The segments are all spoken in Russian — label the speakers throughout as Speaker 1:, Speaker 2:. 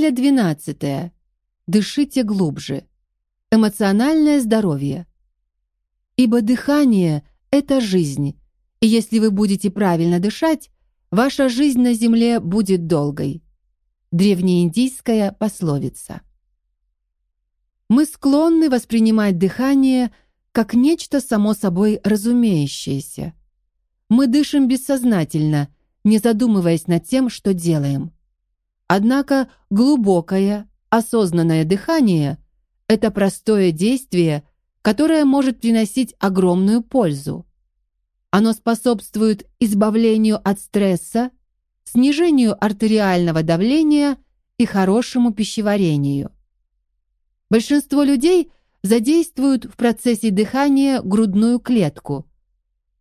Speaker 1: Неделя двенадцатая. Дышите глубже. Эмоциональное здоровье. Ибо дыхание — это жизнь, и если вы будете правильно дышать, ваша жизнь на земле будет долгой. Древнеиндийская пословица. Мы склонны воспринимать дыхание как нечто само собой разумеющееся. Мы дышим бессознательно, не задумываясь над тем, что делаем. Однако глубокое, осознанное дыхание — это простое действие, которое может приносить огромную пользу. Оно способствует избавлению от стресса, снижению артериального давления и хорошему пищеварению. Большинство людей задействуют в процессе дыхания грудную клетку.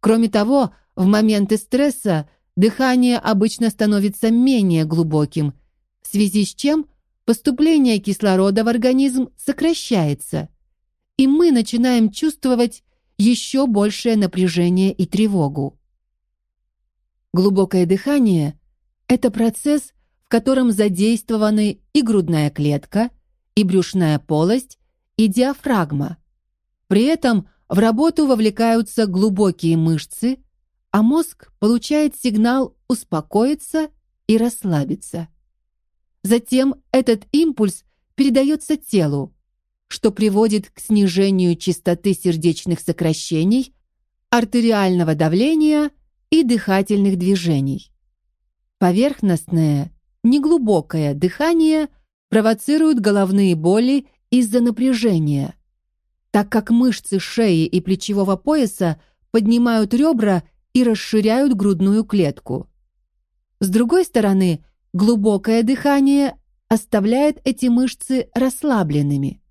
Speaker 1: Кроме того, в моменты стресса дыхание обычно становится менее глубоким – связи с чем поступление кислорода в организм сокращается, и мы начинаем чувствовать еще большее напряжение и тревогу. Глубокое дыхание — это процесс, в котором задействованы и грудная клетка, и брюшная полость, и диафрагма. При этом в работу вовлекаются глубокие мышцы, а мозг получает сигнал успокоиться и расслабиться. Затем этот импульс передается телу, что приводит к снижению частоты сердечных сокращений, артериального давления и дыхательных движений. Поверхностное, неглубокое дыхание провоцирует головные боли из-за напряжения, так как мышцы шеи и плечевого пояса поднимают ребра и расширяют грудную клетку. С другой стороны, Глубокое дыхание оставляет эти мышцы расслабленными,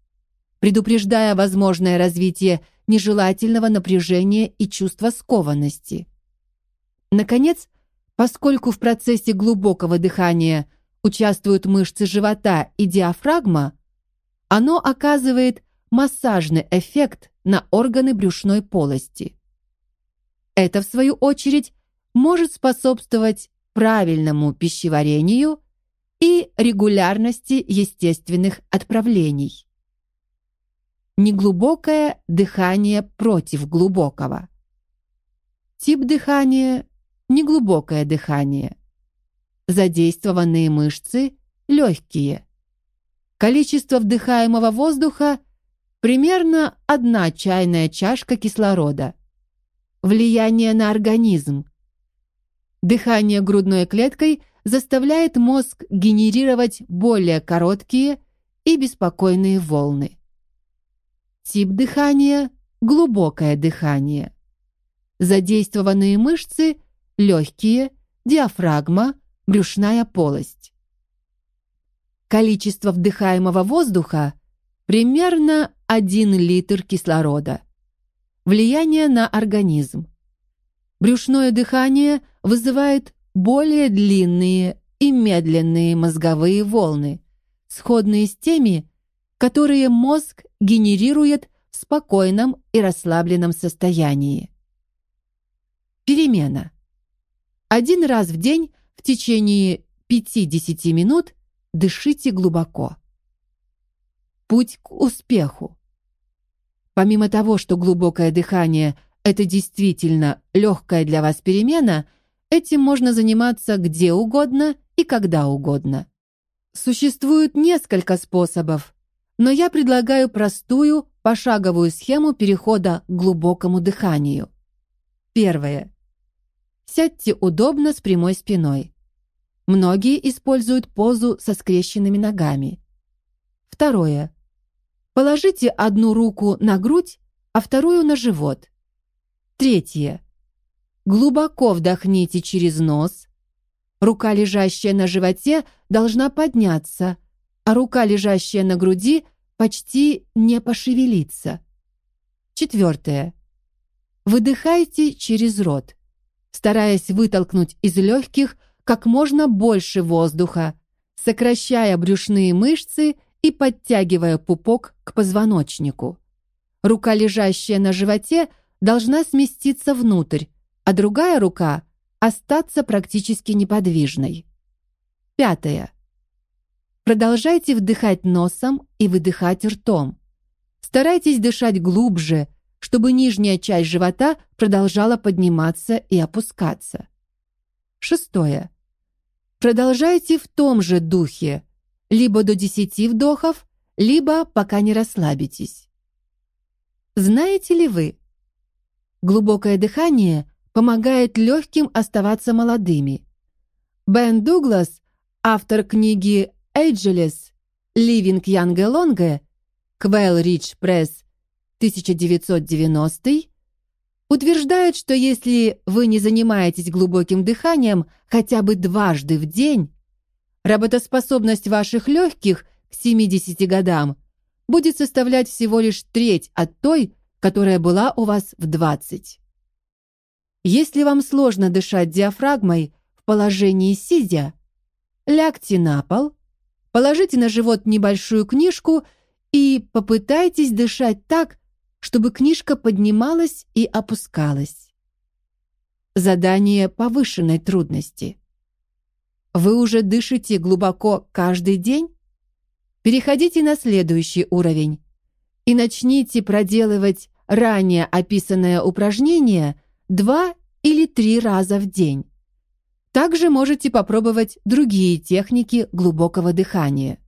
Speaker 1: предупреждая возможное развитие нежелательного напряжения и чувства скованности. Наконец, поскольку в процессе глубокого дыхания участвуют мышцы живота и диафрагма, оно оказывает массажный эффект на органы брюшной полости. Это, в свою очередь, может способствовать правильному пищеварению и регулярности естественных отправлений. Неглубокое дыхание против глубокого. Тип дыхания – неглубокое дыхание. Задействованные мышцы – легкие. Количество вдыхаемого воздуха – примерно одна чайная чашка кислорода. Влияние на организм – Дыхание грудной клеткой заставляет мозг генерировать более короткие и беспокойные волны. Тип дыхания – глубокое дыхание. Задействованные мышцы – легкие, диафрагма, брюшная полость. Количество вдыхаемого воздуха – примерно 1 литр кислорода. Влияние на организм. Брюшное дыхание вызывает более длинные и медленные мозговые волны, сходные с теми, которые мозг генерирует в спокойном и расслабленном состоянии. Перемена. Один раз в день в течение 5-10 минут дышите глубоко. Путь к успеху. Помимо того, что глубокое дыхание это действительно легкая для вас перемена, этим можно заниматься где угодно и когда угодно. Существует несколько способов, но я предлагаю простую пошаговую схему перехода к глубокому дыханию. Первое. Сядьте удобно с прямой спиной. Многие используют позу со скрещенными ногами. Второе. Положите одну руку на грудь, а вторую на живот. Третье. Глубоко вдохните через нос. Рука, лежащая на животе, должна подняться, а рука, лежащая на груди, почти не пошевелиться. Четвертое. Выдыхайте через рот, стараясь вытолкнуть из легких как можно больше воздуха, сокращая брюшные мышцы и подтягивая пупок к позвоночнику. Рука, лежащая на животе, должна сместиться внутрь, а другая рука остаться практически неподвижной. Пятое. Продолжайте вдыхать носом и выдыхать ртом. Старайтесь дышать глубже, чтобы нижняя часть живота продолжала подниматься и опускаться. Шестое. Продолжайте в том же духе, либо до 10 вдохов, либо пока не расслабитесь. Знаете ли вы, глубокое дыхание помогает легким оставаться молодыми. Бен Дуглас, автор книги Ageless Living Young Longer, Quail Ridge Press 1990, утверждает, что если вы не занимаетесь глубоким дыханием хотя бы дважды в день, работоспособность ваших легких к 70 годам будет составлять всего лишь треть от той, которая была у вас в 20. Если вам сложно дышать диафрагмой в положении сидя, лягте на пол, положите на живот небольшую книжку и попытайтесь дышать так, чтобы книжка поднималась и опускалась. Задание повышенной трудности. Вы уже дышите глубоко каждый день? Переходите на следующий уровень и начните проделывать ранее описанное упражнение два или три раза в день. Также можете попробовать другие техники глубокого дыхания.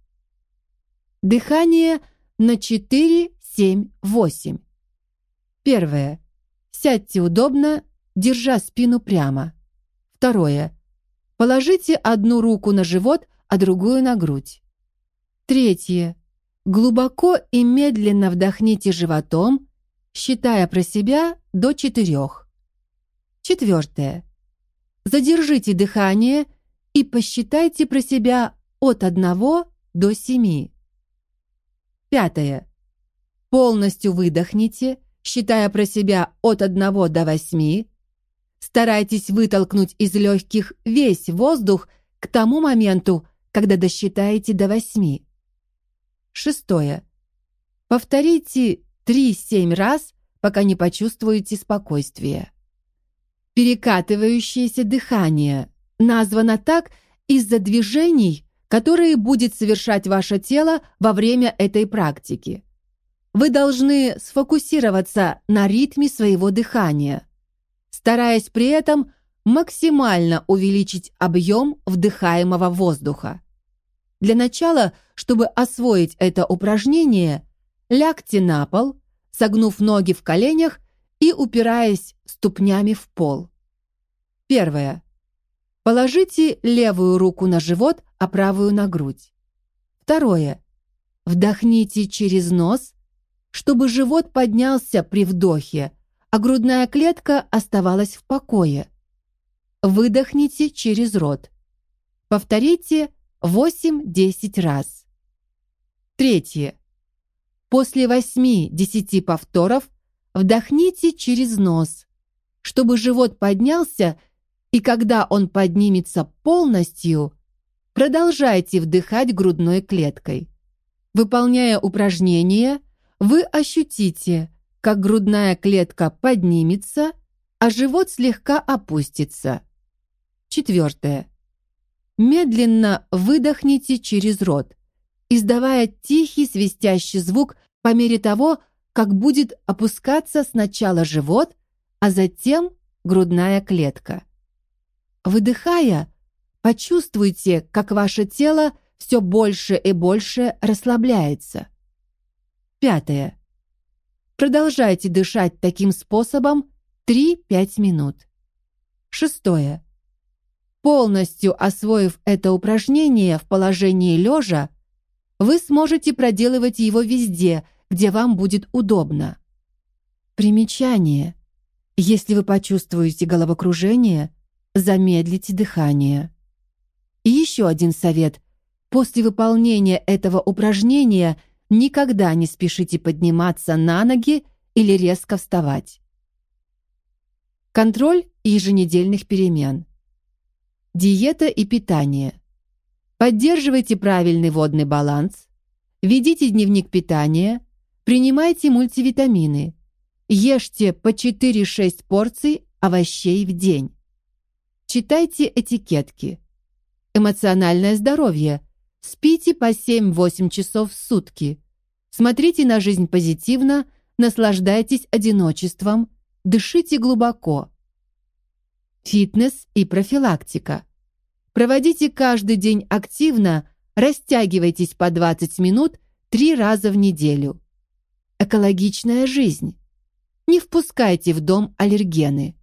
Speaker 1: Дыхание на 4, 7, 8. Первое. Сядьте удобно, держа спину прямо. Второе. Положите одну руку на живот, а другую на грудь. Третье. Глубоко и медленно вдохните животом, считая про себя до четырех. Четвертое. Задержите дыхание и посчитайте про себя от одного до семи. Пятое. Полностью выдохните, считая про себя от одного до восьми. Старайтесь вытолкнуть из легких весь воздух к тому моменту, когда досчитаете до восьми. Шестое. Повторите 3-7 раз, пока не почувствуете спокойствие. Перекатывающееся дыхание названо так из-за движений, которые будет совершать ваше тело во время этой практики. Вы должны сфокусироваться на ритме своего дыхания, стараясь при этом максимально увеличить объем вдыхаемого воздуха. Для начала, чтобы освоить это упражнение, лягте на пол, согнув ноги в коленях и упираясь ступнями в пол. Первое. Положите левую руку на живот, а правую на грудь. Второе. Вдохните через нос, чтобы живот поднялся при вдохе, а грудная клетка оставалась в покое. Выдохните через рот. Повторите 8-10 раз. Третье. После 8-10 повторов вдохните через нос, чтобы живот поднялся, и когда он поднимется полностью, продолжайте вдыхать грудной клеткой. Выполняя упражнение, вы ощутите, как грудная клетка поднимется, а живот слегка опустится. Четвертое. Медленно выдохните через рот, издавая тихий свистящий звук по мере того, как будет опускаться сначала живот, а затем грудная клетка. Выдыхая, почувствуйте, как ваше тело все больше и больше расслабляется. Пятое. Продолжайте дышать таким способом 3-5 минут. Шестое. Полностью освоив это упражнение в положении лежа, вы сможете проделывать его везде, где вам будет удобно. Примечание. Если вы почувствуете головокружение, замедлите дыхание. И еще один совет. После выполнения этого упражнения никогда не спешите подниматься на ноги или резко вставать. Контроль еженедельных перемен. Диета и питание. Поддерживайте правильный водный баланс. Ведите дневник питания. Принимайте мультивитамины. Ешьте по 4-6 порций овощей в день. Читайте этикетки. Эмоциональное здоровье. Спите по 7-8 часов в сутки. Смотрите на жизнь позитивно, наслаждайтесь одиночеством, дышите глубоко. Фитнес и профилактика. Проводите каждый день активно, растягивайтесь по 20 минут три раза в неделю. Экологичная жизнь. Не впускайте в дом аллергены.